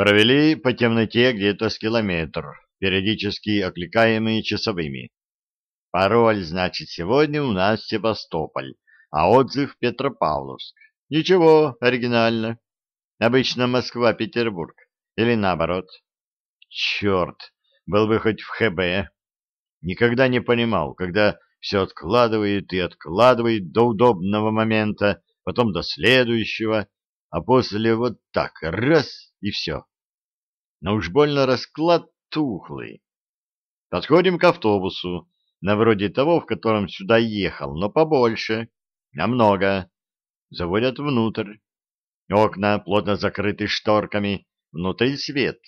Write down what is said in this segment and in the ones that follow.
Провели по темноте где-то с километр, периодически окликаемые часовыми. Пароль, значит, сегодня у нас Севастополь, а отзыв Петропавловск. Ничего, оригинально. Обычно Москва-Петербург. Или наоборот. Черт, был бы хоть в ХБ. Никогда не понимал, когда все откладывает и откладывает до удобного момента, потом до следующего, а после вот так раз и все. Но уж больно расклад тухлый. Подходим к автобусу, на вроде того, в котором сюда ехал, но побольше, намного. Заводят внутрь. Окна плотно закрыты шторками, внутри свет.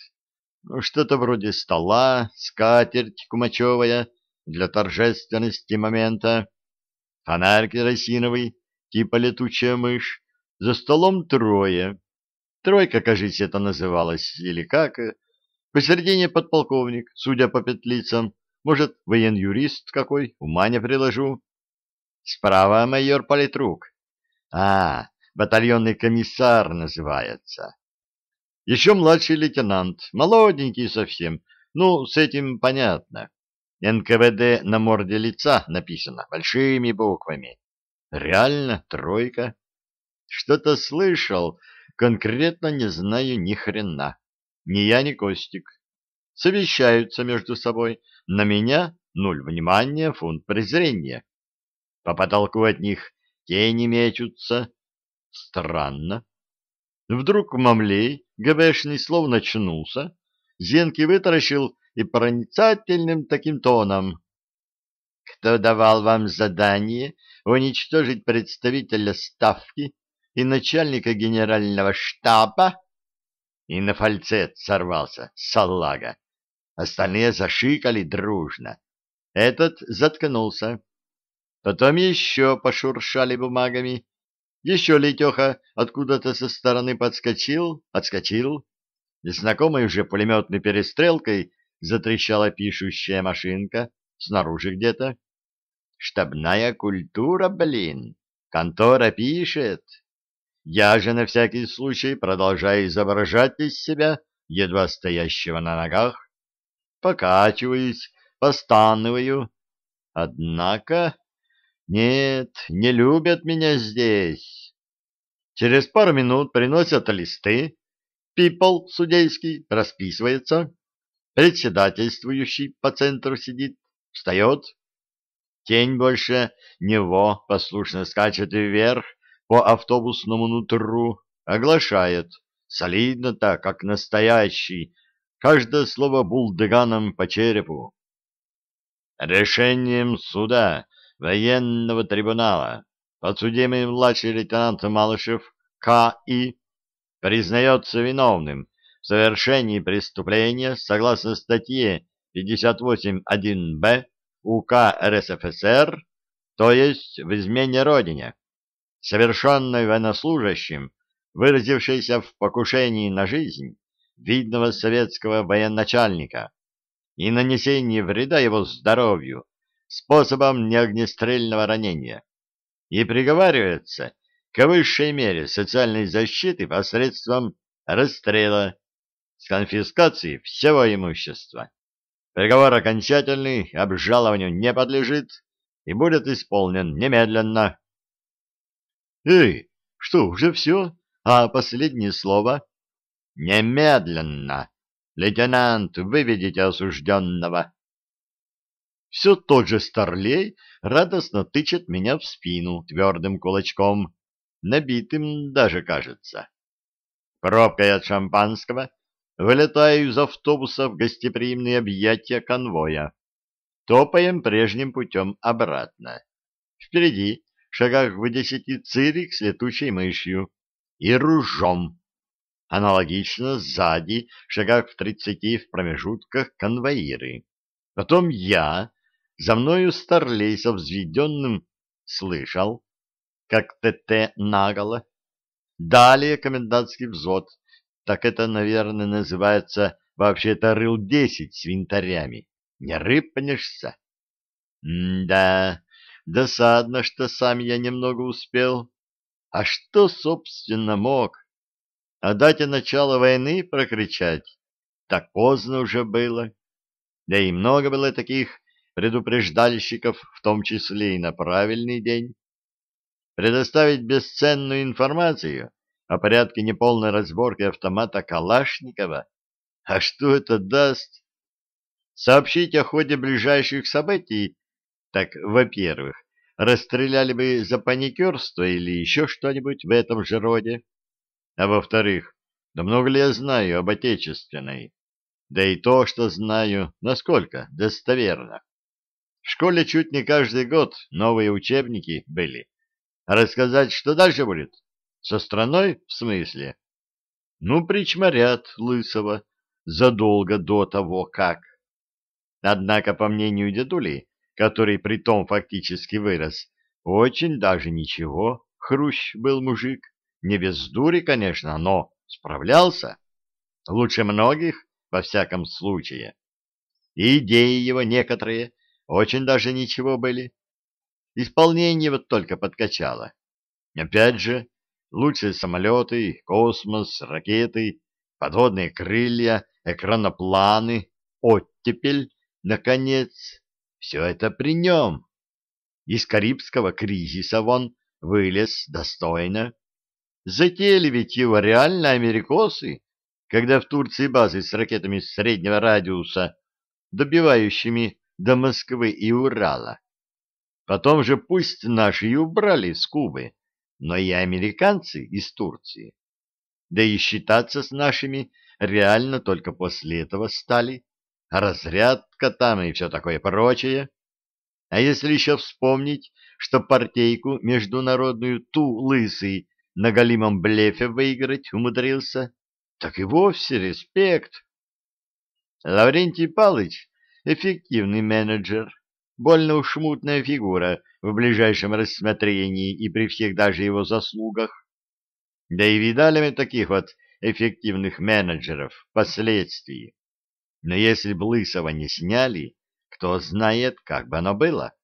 Ну, что-то вроде стола, скатерть кумачевая для торжественности момента, фонарь керосиновый, типа летучая мышь, за столом трое. Тройка, кажется, это называлось, или как. Посередине подполковник, судя по петлицам, может, воен-юрист какой, ума не приложу. Справа майор политрук. А, батальонный комиссар называется. Еще младший лейтенант, молоденький совсем. Ну, с этим понятно. НКВД на морде лица написано большими буквами. Реально тройка. Что-то слышал, конкретно не знаю ни хрена. Ни я, ни Костик. Совещаются между собой. На меня нуль внимания, фунт презрения. По потолку от них тени мечутся. Странно. Вдруг Мамлей, ГБшный, словно очнулся, Зенки вытаращил и проницательным таким тоном. «Кто давал вам задание уничтожить представителя Ставки и начальника генерального штаба?» И на фальцет сорвался, салага. Остальные зашикали дружно. Этот заткнулся. Потом еще пошуршали бумагами. Еще Летеха откуда-то со стороны подскочил, отскочил. И знакомой уже пулеметной перестрелкой затрещала пишущая машинка снаружи где-то. Штабная культура, блин. Контора пишет. Я же на всякий случай продолжаю изображать из себя едва стоящего на ногах. Покачиваюсь, постанываю. Однако... Нет, не любят меня здесь. Через пару минут приносят листы. Пипл судейский расписывается. Председательствующий по центру сидит, встает. Тень больше него послушно скачет вверх по автобусному нутру, оглашает, солидно так, как настоящий, каждое слово булдыганом по черепу. Решением суда военного трибунала подсудимый младший лейтенант Малышев К.И. признается виновным в совершении преступления согласно статье 58.1б УК РСФСР, то есть в измене Родине, совершенной военнослужащим, выразившейся в покушении на жизнь видного советского военачальника и нанесении вреда его здоровью способом неогнестрельного ранения и приговаривается к высшей мере социальной защиты посредством расстрела с конфискацией всего имущества. Приговор окончательный, обжалованию не подлежит и будет исполнен немедленно. Эй, что, уже все? А последнее слово? Немедленно. Лейтенант, выведите осужденного. Все тот же Старлей радостно тычет меня в спину твердым кулачком, набитым даже, кажется. Пробкой от шампанского вылетаю из автобуса в гостеприимные объятия конвоя. Топаем прежним путем обратно. Впереди, шагах в десяти, цирик с летучей мышью и ружом. Аналогично сзади, шагах в тридцати в промежутках, конвоиры. Потом я за мною старлей со взведенным слышал, как ТТ наголо. Далее комендантский взвод, так это, наверное, называется вообще-то рыл-10 с винтарями. Не рыпнешься? М-да, досадно, что сам я немного успел. А что, собственно, мог? о дате начала войны прокричать. Так поздно уже было. Да и много было таких предупреждальщиков, в том числе и на правильный день. Предоставить бесценную информацию о порядке неполной разборки автомата Калашникова? А что это даст? Сообщить о ходе ближайших событий? Так, во-первых, расстреляли бы за паникерство или еще что-нибудь в этом же роде. А во-вторых, да много ли я знаю об отечественной? Да и то, что знаю, насколько достоверно. В школе чуть не каждый год новые учебники были. А рассказать, что дальше будет? Со страной, в смысле? Ну, причморят Лысого задолго до того, как. Однако, по мнению дедули, который при том фактически вырос, очень даже ничего, хрущ был мужик. Не без дури, конечно, но справлялся. Лучше многих, во всяком случае. И идеи его некоторые очень даже ничего были. Исполнение вот только подкачало. Опять же, лучшие самолеты, космос, ракеты, подводные крылья, экранопланы, оттепель, наконец, все это при нем. Из Карибского кризиса вон вылез достойно. Затеяли ведь его реально америкосы, когда в Турции базы с ракетами среднего радиуса, добивающими до Москвы и Урала. Потом же пусть наши и убрали с Кубы, но и американцы из Турции. Да и считаться с нашими реально только после этого стали. Разрядка там и все такое прочее. А если еще вспомнить, что партейку международную ту лысый на голимом блефе выиграть умудрился, так и вовсе респект. Лаврентий Палыч эффективный менеджер, больно уж мутная фигура в ближайшем рассмотрении и при всех даже его заслугах. Да и видали мы таких вот эффективных менеджеров впоследствии. Но если бы Лысого не сняли, кто знает, как бы оно было.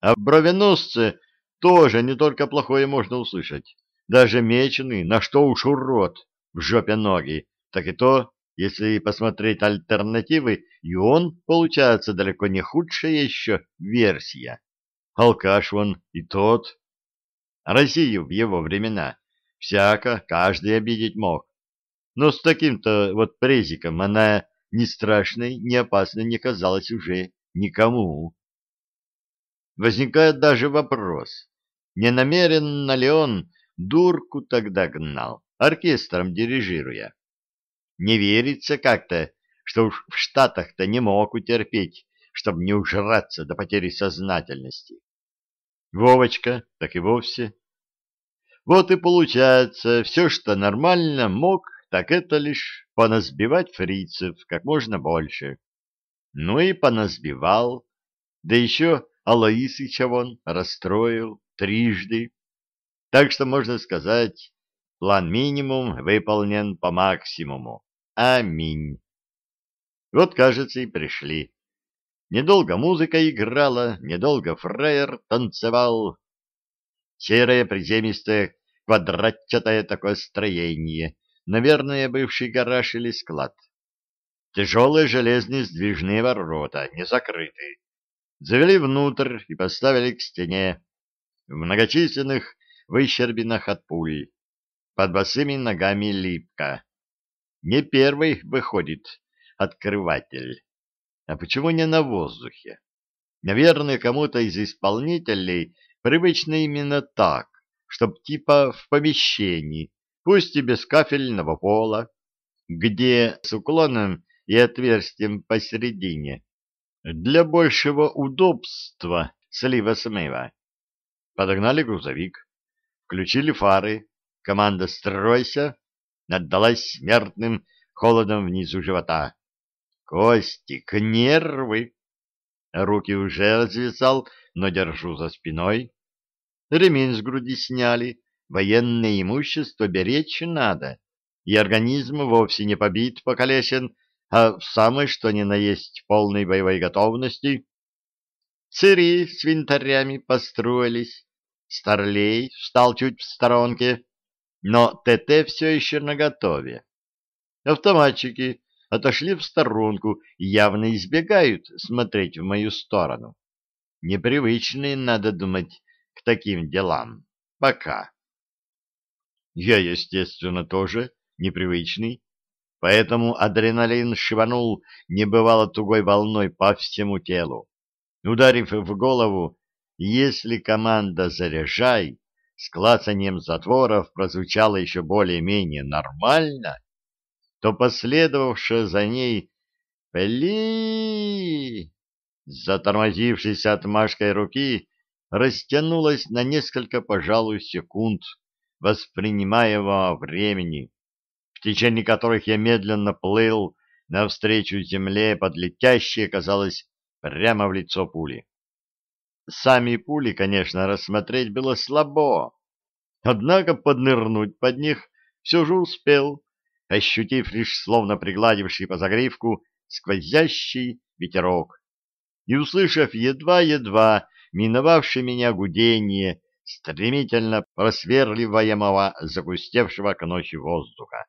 А в бровеносце тоже не только плохое можно услышать. Даже меченый, на что уж урод, в жопе ноги, так и то если посмотреть альтернативы, и он, получается, далеко не худшая еще версия. Алкаш вон и тот. Россию в его времена всяко каждый обидеть мог. Но с таким-то вот презиком она ни страшной, ни опасной не казалась уже никому. Возникает даже вопрос, не намеренно ли он дурку тогда гнал, оркестром дирижируя? Не верится как-то, что уж в Штатах-то не мог утерпеть, чтобы не ужраться до потери сознательности. Вовочка так и вовсе. Вот и получается, все, что нормально мог, так это лишь поназбивать фрицев как можно больше. Ну и поназбивал. Да еще Алаисыча вон расстроил трижды. Так что, можно сказать, план минимум выполнен по максимуму. Аминь. Вот, кажется, и пришли. Недолго музыка играла, недолго фраер танцевал. Серое приземистое квадратчатое такое строение, наверное, бывший гараж или склад. Тяжелые железные сдвижные ворота, не закрыты. Завели внутрь и поставили к стене, в многочисленных выщербинах от пуль. Под босыми ногами липка. Не первый выходит открыватель. А почему не на воздухе? Наверное, кому-то из исполнителей привычно именно так, чтоб типа в помещении, пусть и без кафельного пола, где с уклоном и отверстием посередине, для большего удобства слива-смыва. Подогнали грузовик, включили фары, команда «Стройся!» отдалась смертным холодом внизу живота. Костик, нервы! Руки уже развязал, но держу за спиной. Ремень с груди сняли, военное имущество беречь надо, и организм вовсе не побит, покалечен, а в самой что ни на есть полной боевой готовности. Цири с винтарями построились, Старлей встал чуть в сторонке, но ТТ все еще наготове. Автоматчики отошли в сторонку и явно избегают смотреть в мою сторону. Непривычные, надо думать, к таким делам. Пока. Я, естественно, тоже непривычный, поэтому адреналин шибанул небывало тугой волной по всему телу. Ударив в голову, если команда «заряжай» с клацанием затворов прозвучала еще более-менее нормально, то последовавшая за ней «Пли!» затормозившись отмашкой руки, растянулась на несколько, пожалуй, секунд воспринимаемого времени, в течение которых я медленно плыл навстречу земле под летящие, казалось, прямо в лицо пули. Сами пули, конечно, рассмотреть было слабо, однако поднырнуть под них все же успел, ощутив лишь словно пригладивший по загривку сквозящий ветерок и услышав едва-едва миновавшее меня гудение стремительно просверливаемого загустевшего к ночи воздуха.